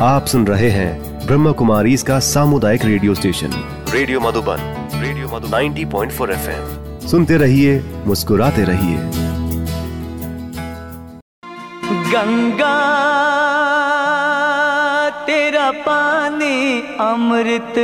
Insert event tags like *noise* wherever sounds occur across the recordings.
आप सुन रहे हैं ब्रह्म कुमारी इसका सामुदायिक radio station. Radio Madhuban radio Madhu 90.4 FM. सुनते रहिए मुस्कुराते रहिए। गंगा तेरा पानी अमृत।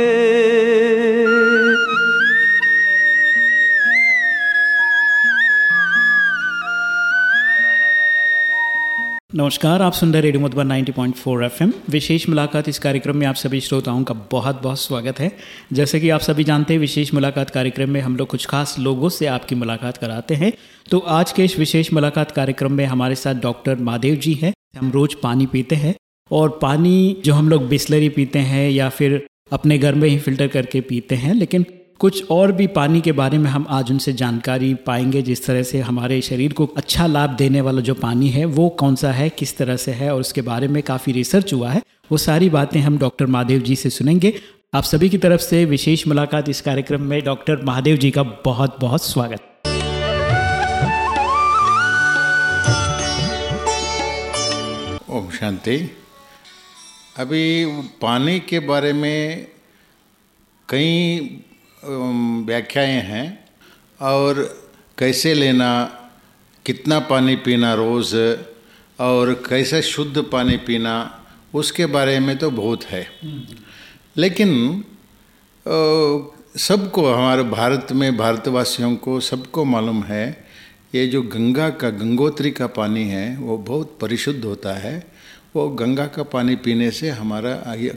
नमस्कार, आप सुन रहे रेडियो मधुबन 90.4 एफएम विशेष मुलाकात इस कार्यक्रम में आप सभी श्रोताओं का बहुत बहुत स्वागत है। जैसे कि आप सभी जानते हैं, विशेष मुलाकात कार्यक्रम में हम लोग कुछ खास लोगों से आपकी मुलाकात कराते हैं। तो आज के इस विशेष मुलाकात कार्यक्रम में हमारे साथ डॉक्टर महादेव जी हैं। हम रोज़ पानी पीते हैं और पानी जो हम लोग बिस्लरी पीते हैं या फिर अपने घर में ही फ़िल्टर करके पीते हैं, लेकिन कुछ और भी पानी के बारे में हम आज उनसे जानकारी पाएँगे, जिस तरह से हमारे शरीर को अच्छा लाभ देने वाला जो पानी है, वो कौन सा है, किस तरह से है, और उसके बारे में काफ़ी रिसर्च हुआ है। वो सारी बातें हम डॉक्टर महादेव जी से सुनेंगे। आप सभी की तरफ़ से विशेष मुलाकात इस कार्यक्रम में डॉक्टर महादेव जी का बहुत बहुत स्वागत। ओम शांति। अभी पानी के बारे में कई व्याख्याएँ हैं और कैसे लेना, कितना पानी पीना रोज़ और कैसे शुद्ध पानी पीना, उसके बारे में तो बहुत है। लेकिन सबको, हमारे भारत में, भारतवासियों को सबको मालूम है, ये जो गंगा का, गंगोत्री का पानी है, वो बहुत परिशुद्ध होता है। वो गंगा का पानी पीने से हमारा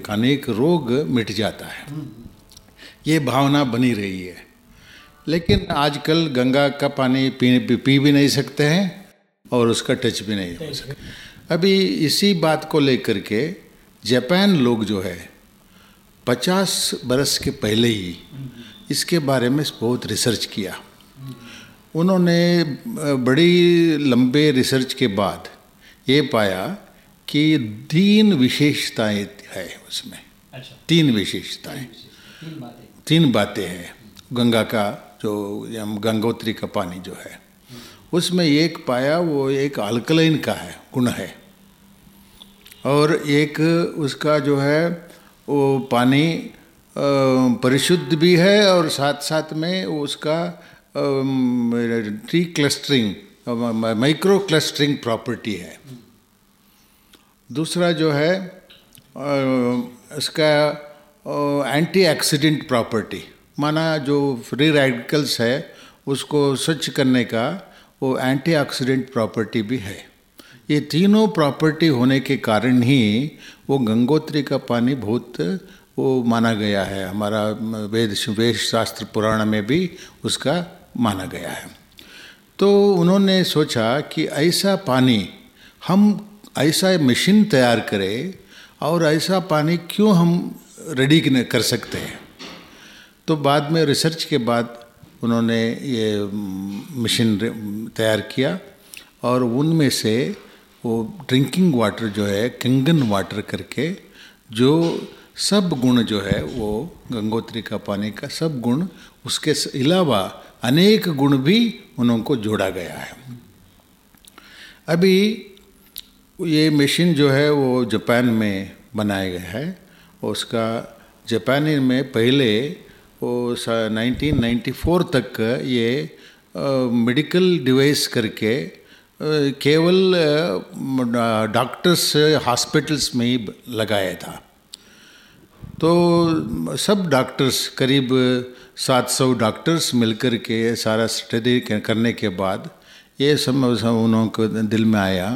अनेक रोग मिट जाता है। ये भावना बनी रही है। लेकिन आजकल गंगा का पानी पी पी भी नहीं सकते हैं और उसका टच भी नहीं हो सकता। अभी इसी बात को लेकर के जापान लोग जो है पचास बरस के पहले ही इसके बारे में बहुत रिसर्च किया। उन्होंने बड़ी लंबे रिसर्च के बाद ये पाया कि तीन विशेषताएँ है उसमें। अच्छा। तीन विशेषताएँ। तीन बातें हैं, गंगा का जो हम गंगोत्री का पानी जो है। उसमें एक पाया वो एक अल्कलाइन का है, गुण है। और एक उसका जो है, वो पानी परिशुद्ध भी है और साथ साथ में उसका tree clustering micro clustering property है। दूसरा जो है उसका एंटी एक्सीडेंट प्रॉपर्टी माना जो फ्री रेडिकल्स है, उसको स्वच्छ करने का वो एंटी ऑक्सीडेंट प्रॉपर्टी भी है। ये तीनों प्रॉपर्टी होने के कारण ही वो गंगोत्री का पानी बहुत वो माना गया है। हमारा वेद वेद शास्त्र पुराण में भी उसका माना गया है। तो उन्होंने सोचा कि ऐसा पानी हम, ऐसा मशीन तैयार करें और ऐसा पानी क्यों हम रेडी कर सकते हैं। तो बाद में रिसर्च के बाद उन्होंने ये मशीन तैयार किया और उनमें से वो ड्रिंकिंग वाटर जो है, कंगन वाटर करके जो सब गुण जो है, वो गंगोत्री का पानी का सब गुण, उसके अलावा अनेक गुण भी उनको जोड़ा गया है। अभी ये मशीन जो है, वो जापान में बनाया गया है। उसका जापानी में पहले वो 1994 तक ये मेडिकल डिवाइस करके केवल डॉक्टर्स हॉस्पिटल्स में ही लगाया था। तो सब डॉक्टर्स, करीब 700 डॉक्टर्स मिलकर के सारा स्टडी करने के बाद ये सब उन्होंने दिल में आया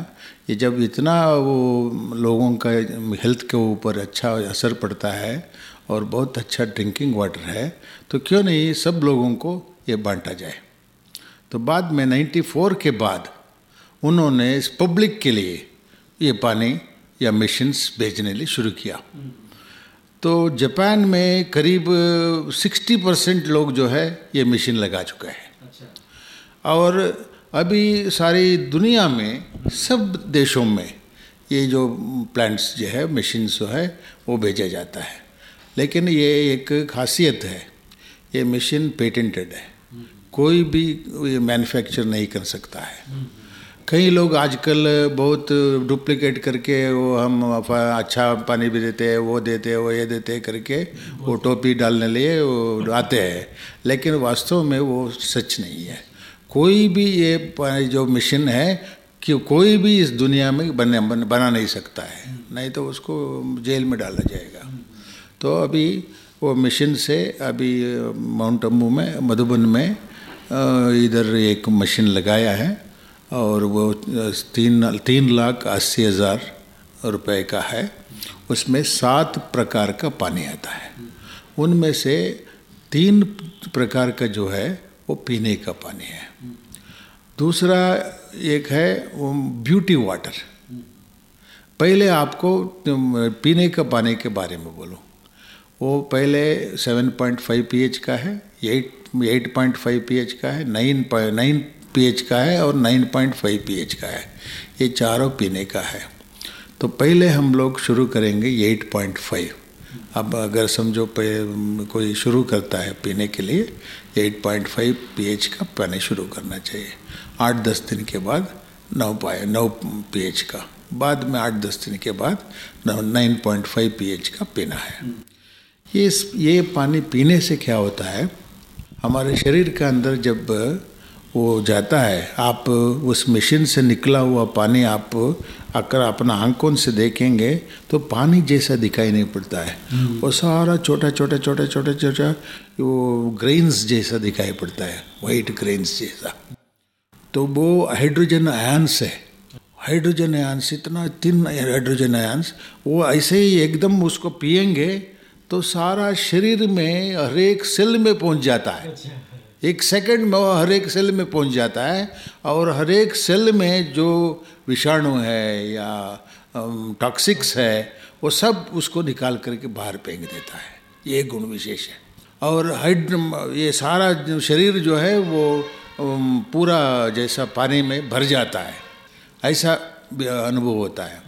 कि जब इतना वो लोगों का हेल्थ के ऊपर अच्छा असर पड़ता है और बहुत अच्छा ड्रिंकिंग वाटर है तो क्यों नहीं सब लोगों को ये बांटा जाए? तो बाद में 94 के बाद उन्होंने इस पब्लिक के लिए ये पानी या मशीन्स भेजने लिए शुरू किया। तो जापान में करीब 60 परसेंट लोग जो है ये मशीन लगा चुका है। अच्छा। और अभी सारी दुनिया में, सब देशों में ये जो प्लांट्स जो है मशीन जो है, वो भेजा जाता है। लेकिन ये एक खासियत है, ये मशीन पेटेंटेड है। कोई भी ये मैन्युफैक्चर नहीं कर सकता है। कई लोग आजकल बहुत डुप्लीकेट करके वो हम अच्छा पानी भी देते हैं, वो देते हैं, वो ये देते हैं करके वो टोपी डालने लिए वो आते हैं। लेकिन वास्तव में वो सच नहीं है। कोई भी ये जो मशीन है कि कोई भी इस दुनिया में बने, बना नहीं सकता है। नहीं तो उसको जेल में डाला जाएगा। तो अभी वो मशीन से अभी, माउंट अम्बू में, मधुबन में इधर एक मशीन लगाया है और वो तीन तीन लाख अस्सी हज़ार रुपये का है। उसमें सात प्रकार का पानी आता है। उनमें से तीन प्रकार का जो है वो पीने का पानी है। दूसरा एक है, वो ब्यूटी वाटर। पहले आपको पीने का पानी के बारे में बोलो। वो पहले 7.5 पीएच का है 8 8.5 पीएच का है 9 नाइन पीएच का है और 9.5 पीएच का है। ये चारों पीने का है। तो पहले हम लोग शुरू करेंगे 8.5 अब अगर समझो कोई शुरू करता है पीने के लिए 8.5 पीएच का पानी शुरू करना चाहिए। आठ दस दिन के बाद नौ पाए नौ पीएच का। बाद में आठ दस दिन के बाद नाइन पॉइंट फाइव पी का पीना है। ये ये पानी पीने से क्या होता है? हमारे शरीर के अंदर जब वो जाता है आप उस मशीन से निकला हुआ पानी आप अगर अपना आँखों से देखेंगे तो पानी जैसा दिखाई नहीं पड़ता है। वो सारा छोटा छोटा छोटा छोटा छोटा वो ग्रेन्स जैसा दिखाई पड़ता है वाइट ग्रेन्स जैसा। तो वो हाइड्रोजन आयंस है। हाइड्रोजन आयंस इतना तीन हाइड्रोजन आयंस वो ऐसे ही एकदम उसको पियेंगे तो सारा शरीर में हर एक सेल में पहुँच जाता है। अच्छा। एक सेकंड में वो हर एक सेल में पहुँच जाता है और हर एक सेल में जो विषाणु है या टॉक्सिक्स है, वो सब उसको निकाल करके बाहर फेंक देता है। ये गुण विशेष है। और हाइड्र ये सारा शरीर जो है वो पूरा जैसा पानी में भर जाता है। ऐसा अनुभव होता है।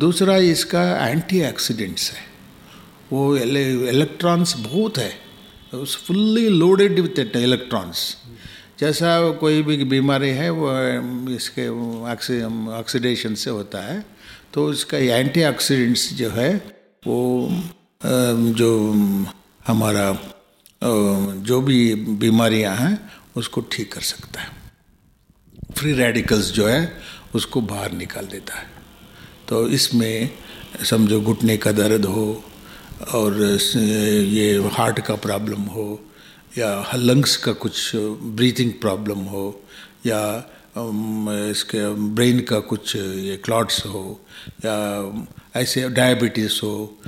दूसरा इसका एंटीऑक्सीडेंट्स है। वो इलेक्ट्रॉन्स बहुत है। फुल्ली लोडेड विथ इलेक्ट्रॉन्स जैसा कोई भी बीमारी है, वो, इसके ऑक्सीडेशन से होता है तो इसका एंटीऑक्सीडेंट्स जो है, वो जो हमारा जो भी बीमारियाँ हैं, उसको ठीक कर सकता है। फ्री रेडिकल्स जो है, उसको बाहर निकाल देता है। तो इसमें समझो घुटने का दर्द हो और ये हार्ट का प्रॉब्लम हो, या लंग्स का कुछ ब्रीथिंग प्रॉब्लम हो, या इसके ब्रेन का कुछ, ये क्लॉट्स हो, या, ऐसे डायबिटीज़ हो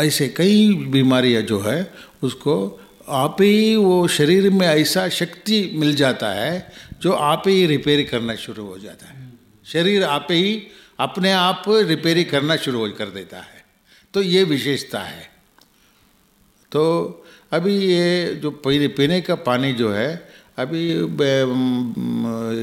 ऐसे कई बीमारियाँ जो है, उसको आप ही वो शरीर में ऐसा शक्ति मिल जाता है, जो आप ही रिपेयर करना शुरू हो जाता है। शरीर आप ही अपने आप रिपेयरिंग करना शुरू कर देता है। तो ये विशेषता है। तो अभी ये जो पीने का पानी जो है, अभी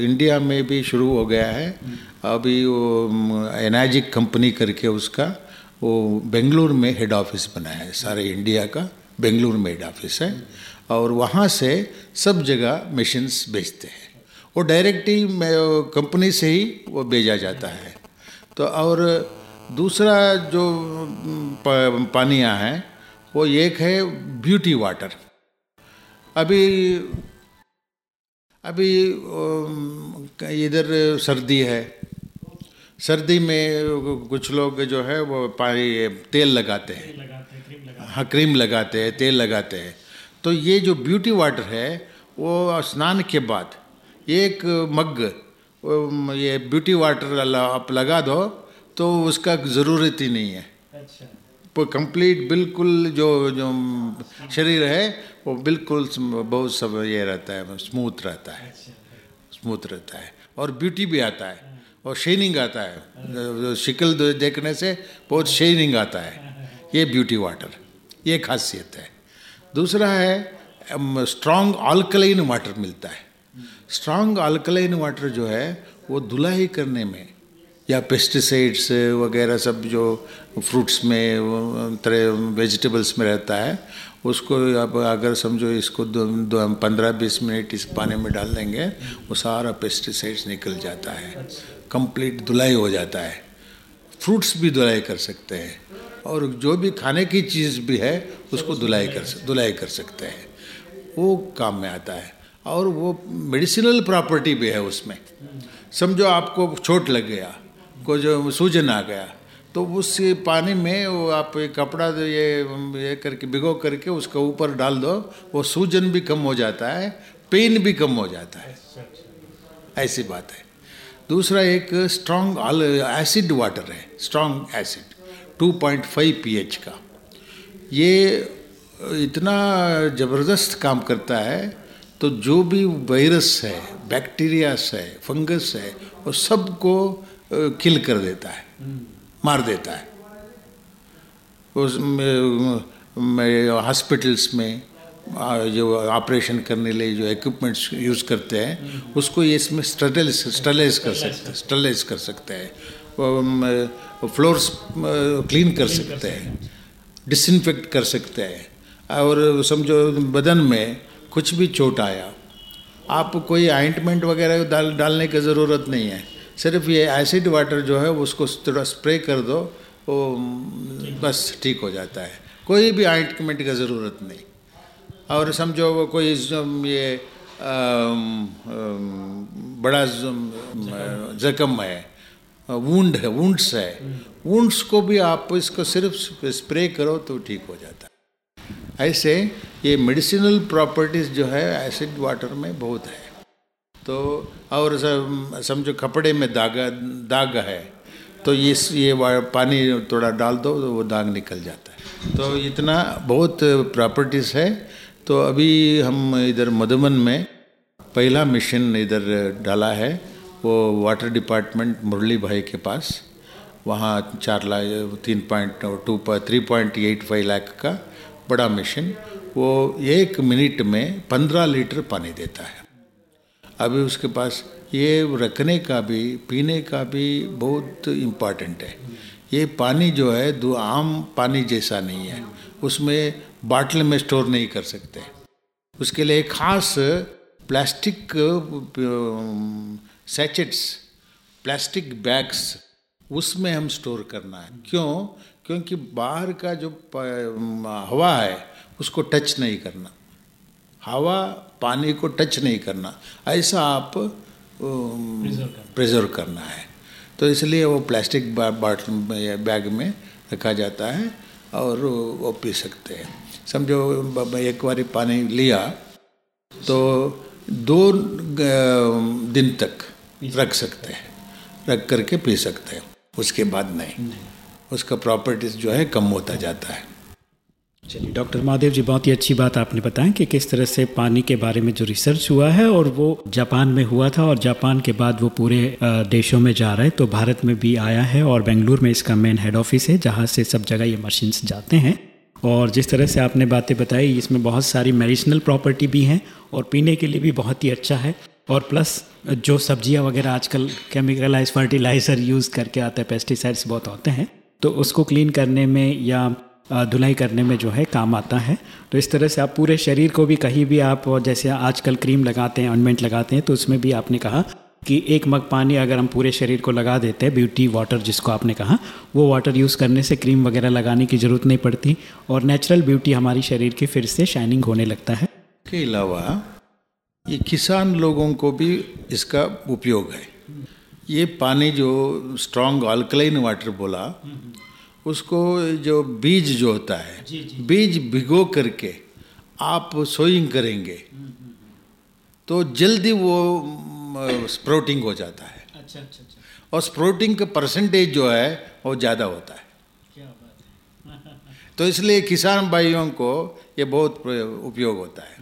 इंडिया में भी शुरू हो गया है। अभी वो एनाजिक कंपनी करके उसका, वो बेंगलुरु में हेड ऑफ़िस बनाया है। सारे इंडिया का बेंगलुरु में हेड ऑफ़िस है। और वहाँ से सब जगह मशीन्स बेचते हैं। वो डायरेक्ट ही कंपनी से ही वो भेजा जाता है। तो और दूसरा जो पानियाँ हैं, वो एक है ब्यूटी वाटर। अभी अभी इधर सर्दी है। सर्दी में कुछ लोग जो है, वो पानी, तेल लगाते हैं। हाँ क्रीम लगाते हैं, तेल लगाते हैं। तो ये जो ब्यूटी वाटर है, वो स्नान के बाद, एक मग ये ब्यूटी वाटर आप लगा दो तो उसका ज़रूरत ही नहीं है। अच्छा। कंप्लीट बिल्कुल जो जो शरीर है वो बिल्कुल बहुत सब ये रहता है स्मूथ रहता है। स्मूथ अच्छा। रहता है। और ब्यूटी भी आता है। और शेनिंग आता है। शिकल देखने से बहुत शेनिंग आता है। ये ब्यूटी वाटर ये खासियत है। दूसरा है स्ट्रांग अल्कलाइन वाटर मिलता है। स्ट्रांग अल्कलाइन वाटर जो है वो धुलाई करने में या पेस्टिसाइड्स वगैरह सब जो फ्रूट्स में, तरह वेजिटेबल्स में रहता है, उसको अब अगर समझो इसको पंद्रह बीस मिनट इस पानी में डाल देंगे, वो सारा पेस्टिसाइड्स निकल जाता है। कंप्लीट धुलाई हो जाता है। फ्रूट्स भी धुलाई कर सकते हैं। और जो भी खाने की चीज़ भी है, उसको धुलाई कर धुलाई कर सकते हैं। वो काम में आता है। और वो मेडिसिनल प्रॉपर्टी भी है उसमें। समझो आपको चोट लग गया को जो सूजन आ गया तो उस पानी में वो आप एक कपड़ा ये ये करके भिगो करके उसके ऊपर डाल दो, वो सूजन भी कम हो जाता है, पेन भी कम हो जाता है। ऐसी बात है। दूसरा एक स्ट्रॉन्ग एसिड वाटर है स्ट्रॉन्ग एसिड 2.5 पीएच का। ये इतना ज़बरदस्त काम करता है तो जो भी वायरस है बैक्टीरियास है फंगस है, वो सबको किल कर देता है, मार देता है। उस हॉस्पिटल्स में जो ऑपरेशन करने लिए जो इक्विपमेंट्स यूज़ करते हैं, उसको ये इसमें स्टरलाइज स्टरलाइज कर सकते हैं, स्टरलाइज कर सकते हैं। फ्लोर्स क्लीन कर सकते हैं, डिसइनफेक्ट कर सकते हैं। और समझो बदन में कुछ भी चोट आया, आप कोई आइंटमेंट वगैरह डाल, डालने की ज़रूरत नहीं है। सिर्फ़ ये एसिड वाटर जो है, उसको थोड़ा स्प्रे कर दो, वो बस ठीक हो जाता है। कोई भी आइंटमेंट की ज़रूरत नहीं। और समझो वो कोई ये बड़ा जख्म है वुंड है वुंड्स है वुंड्स को भी आप इसको सिर्फ़ स्प्रे करो तो ठीक हो जाता है। ऐसे ये मेडिसिनल प्रॉपर्टीज़ जो है एसिड वाटर में बहुत है। तो और समझो कपड़े में दाग दाग है तो ये ये पानी थोड़ा डाल दो तो वो दाग निकल जाता है। तो इतना बहुत प्रॉपर्टीज़ है। तो अभी हम इधर मधुबन में पहला मिशन इधर डाला है, वो वाटर डिपार्टमेंट मुरली भाई के पास। वहाँ चार लाख तीन point two three point eight five lakh का बड़ा मिशन। वो एक मिनट में पंद्रह लीटर पानी देता है। अभी उसके पास ये रखने का भी, पीने का भी बहुत इंपॉर्टेंट है। ये पानी जो है, दो आम पानी जैसा नहीं है। उसमें बाटल में स्टोर नहीं कर सकते। उसके लिए खास प्लास्टिक सैचेट्स प्लास्टिक बैग्स उसमें हम स्टोर करना है। क्यों? क्योंकि बाहर का जो हवा है, उसको टच नहीं करना। हवा पानी को टच नहीं करना। ऐसा आप प्रिजर्व करना। है। तो इसलिए वो प्लास्टिक बाटल में बैग में रखा जाता है और वो पी सकते हैं। समझो एक बार पानी लिया तो दो दिन तक रख सकते हैं। रख करके पी सकते हैं। उसके बाद नहीं। उसका प्रॉपर्टीज़ जो है कम होता जाता है। चलिए, डॉक्टर महादेव जी, बहुत ही अच्छी बात आपने बताया कि किस तरह से पानी के बारे में जो रिसर्च हुआ है और वो जापान में हुआ था और जापान के बाद वो पूरे देशों में जा रहा है तो भारत में भी आया है और बेंगलुरु में इसका मेन हेड ऑफ़िस है, जहाँ से सब जगह ये मशीन्स जाते हैं। और जिस तरह से आपने बातें बताई, इसमें बहुत सारी मेडिसिनल प्रॉपर्टी भी हैं और पीने के लिए भी बहुत ही अच्छा है। और प्लस जो सब्ज़ियाँ वगैरह आजकल केमिकलाइज फर्टिलाइज़र यूज़ करके आते हैं पेस्टिसाइड्स बहुत होते हैं तो उसको क्लीन करने में या धुलाई करने में जो है काम आता है। तो इस तरह से आप पूरे शरीर को भी कहीं भी आप जैसे आजकल क्रीम लगाते हैं ऑनमेंट लगाते हैं तो उसमें भी आपने कहा कि एक मग पानी अगर हम पूरे शरीर को लगा देते हैं, ब्यूटी वाटर जिसको आपने कहा, वो वाटर यूज़ करने से क्रीम वगैरह लगाने की ज़रूरत नहीं पड़ती और नेचुरल ब्यूटी हमारी शरीर की फिर से शाइनिंग होने लगता है। के अलावा ये किसान लोगों को भी इसका उपयोग है। ये पानी जो स्ट्रॉन्ग अल्कलाइन वाटर बोला उसको जो बीज जो होता है जी, जी, बीज भिगो करके आप सोइंग करेंगे तो जल्दी वो स्प्रोटिंग हो जाता है। अच्छा अच्छा अच्छा। और स्प्रोटिंग का परसेंटेज जो है वो ज़्यादा होता है। क्या बात है। *laughs* तो इसलिए किसान भाइयों को ये बहुत उपयोग होता है।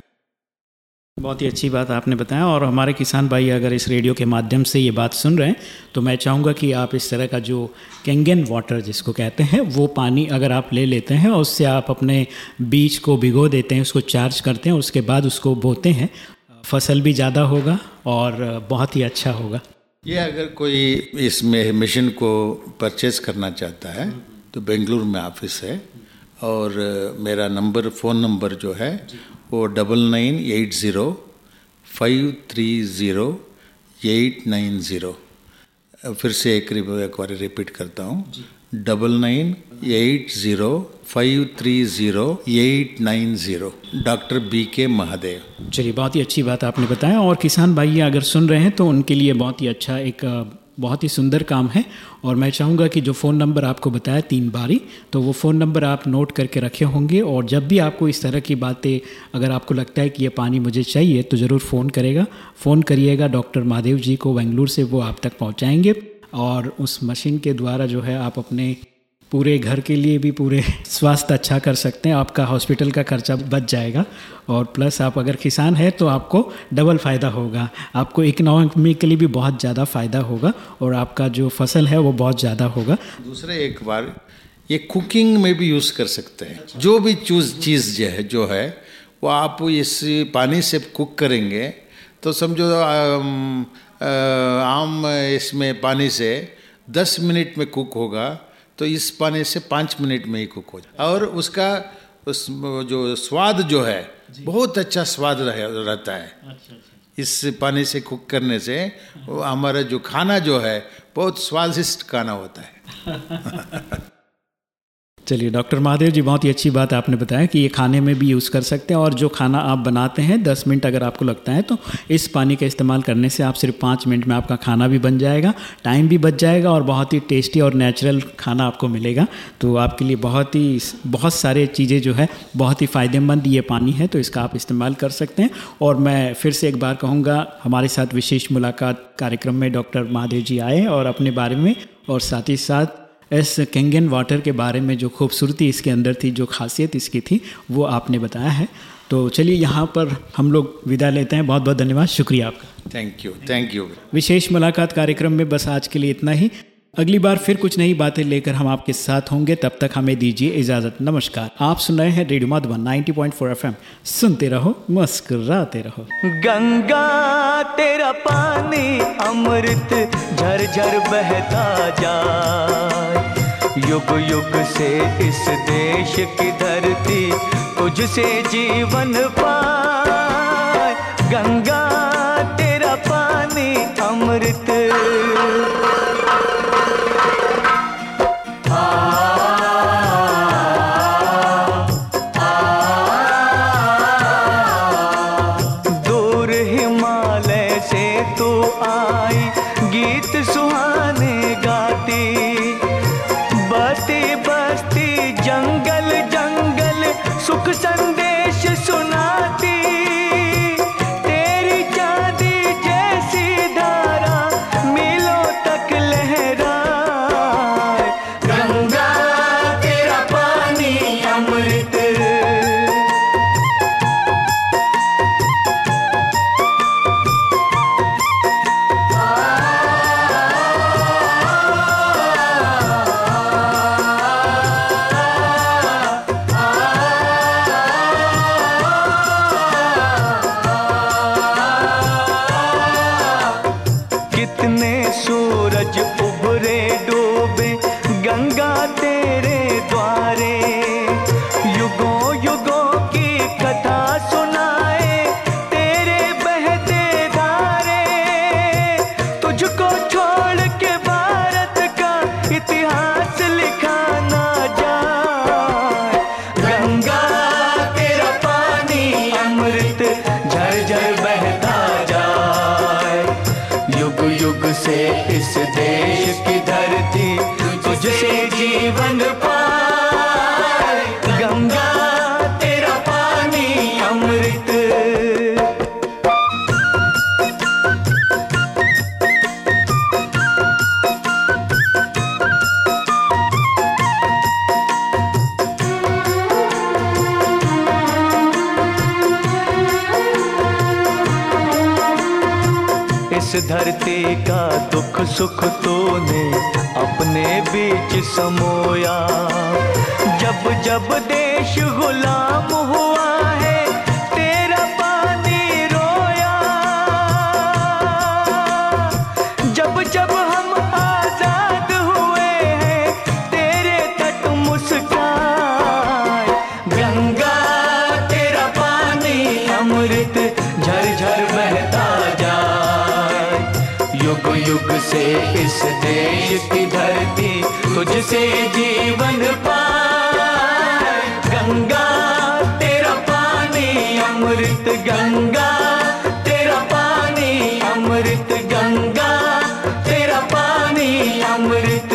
बहुत ही अच्छी बात आपने बताया और हमारे किसान भाई अगर इस रेडियो के माध्यम से ये बात सुन रहे हैं तो मैं चाहूँगा कि आप इस तरह का जो कैंगन वाटर जिसको कहते हैं, वो पानी अगर आप ले लेते हैं और उससे आप अपने बीज को भिगो देते हैं, उसको चार्ज करते हैं, उसके बाद उसको बोते हैं, फ़सल भी ज़्यादा होगा और बहुत ही अच्छा होगा। ये अगर कोई इसमें मिशन को परचेज करना चाहता है तो बेंगलुरु में ऑफ़िस है। और मेरा नंबर फ़ोन नंबर जो है वो double nine eight zero five three zero eight nine zero फिर से एक एक बार रिपीट करता हूँ। Double nine eight zero five three zero eight nine zero doctor B K Mahadev. चलिए बहुत ही अच्छी बात आपने बताया। और किसान भाई अगर सुन रहे हैं तो उनके लिए बहुत ही अच्छा एक बहुत ही सुंदर काम है और मैं चाहूँगा कि जो फ़ोन नंबर आपको बताया तीन बारी तो वो फ़ोन नंबर आप नोट करके रखे होंगे और जब भी आपको इस तरह की बातें, अगर आपको लगता है कि ये पानी मुझे चाहिए तो ज़रूर फ़ोन करेगा। फ़ोन करिएगा डॉक्टर महादेव जी को बेंगलुरु से वो आप तक पहुँचाएँगे और उस मशीन के द्वारा जो है आप अपने पूरे घर के लिए भी पूरे स्वास्थ्य अच्छा कर सकते हैं आपका हॉस्पिटल का खर्चा बच जाएगा। और प्लस आप अगर किसान हैं तो आपको डबल फ़ायदा होगा। आपको इकोनॉमिकली भी बहुत ज़्यादा फ़ायदा होगा और आपका जो फ़सल है वो बहुत ज़्यादा होगा। दूसरे एक बार ये कुकिंग में भी यूज़ कर सकते हैं। अच्छा। जो भी चूज़ चीज़ जो है जो है वो आप इस पानी से कुक करेंगे तो समझो आम इसमें पानी से दस मिनट में कुक होगा तो इस पाने से पाँच मिनट में ही कुक हो जाए। और उसका उस जो स्वाद जो है बहुत अच्छा स्वाद रह, रहता है। अच्छा, अच्छा। इस पानी से कुक करने से हमारा जो खाना जो है बहुत स्वादिष्ट खाना होता है। *laughs* चलिए, डॉक्टर महादेव जी, बहुत ही अच्छी बात आपने बताया कि ये खाने में भी यूज़ कर सकते हैं और जो खाना आप बनाते हैं, दस मिनट अगर आपको लगता है तो इस पानी का इस्तेमाल करने से आप सिर्फ़ पाँच मिनट में आपका खाना भी बन जाएगा, टाइम भी बच जाएगा और बहुत ही टेस्टी और नेचुरल खाना आपको मिलेगा। तो आपके लिए बहुत ही, बहुत सारे चीज़ें जो है, बहुत ही फ़ायदेमंद ये पानी है तो इसका आप इस्तेमाल कर सकते हैं। और मैं फिर से एक बार कहूँगा, हमारे साथ विशेष मुलाकात कार्यक्रम में डॉक्टर महादेव जी आए और अपने बारे में और साथ ही साथ इस कैंगन वाटर के बारे में जो खूबसूरती इसके अंदर थी जो खासियत इसकी थी वो आपने बताया है। तो चलिए यहाँ पर हम लोग विदा लेते हैं। बहुत बहुत धन्यवाद। शुक्रिया आपका। थैंक यू थैंक यू विशेष मुलाकात कार्यक्रम में बस आज के लिए इतना ही। अगली बार फिर कुछ नई बातें लेकर हम आपके साथ होंगे। तब तक हमें दीजिए इजाज़त। नमस्कार। आप सुन रहे हैं रेडियो मधुबन 90.4 एफएम। सुनते रहो, मुस्कुराते रहो। गंगा, तेरा पानी, अमृत झरझर बहता जाए। युग युग से इस देश की धरती तुझसे जीवन पाए। गंगा, तेरा पानी, अमृत धरती का दुख सुख तूने अपने बीच समोया। जब जब देश गुलाम युग से इस देश की धरती तुझसे जीवन पाए। गंगा, तेरा पानी, अमृत गंगा, तेरा पानी, अमृत गंगा, तेरा पानी, अमृत